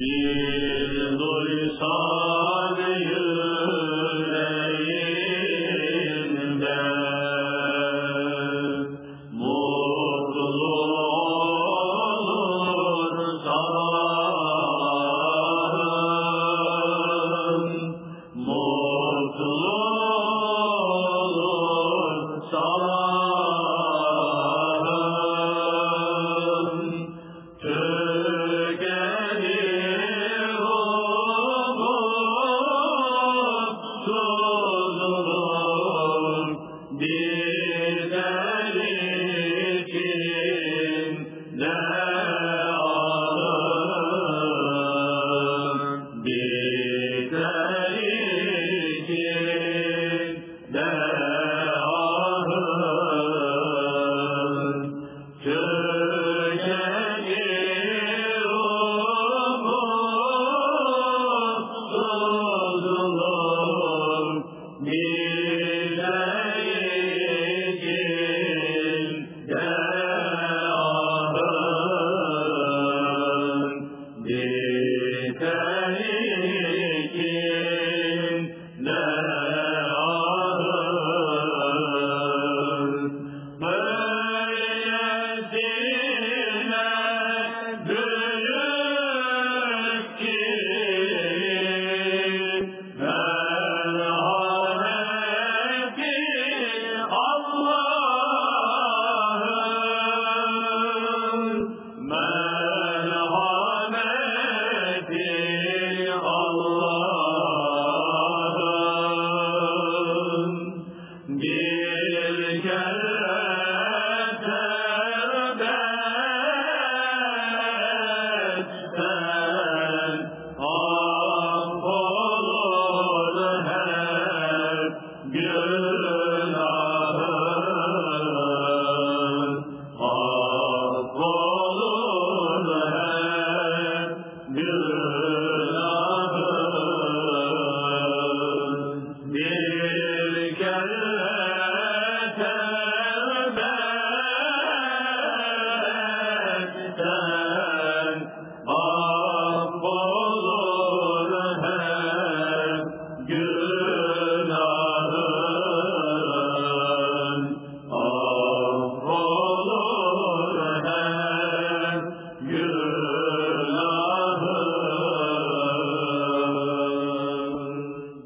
Bir dolisane yıldır إذا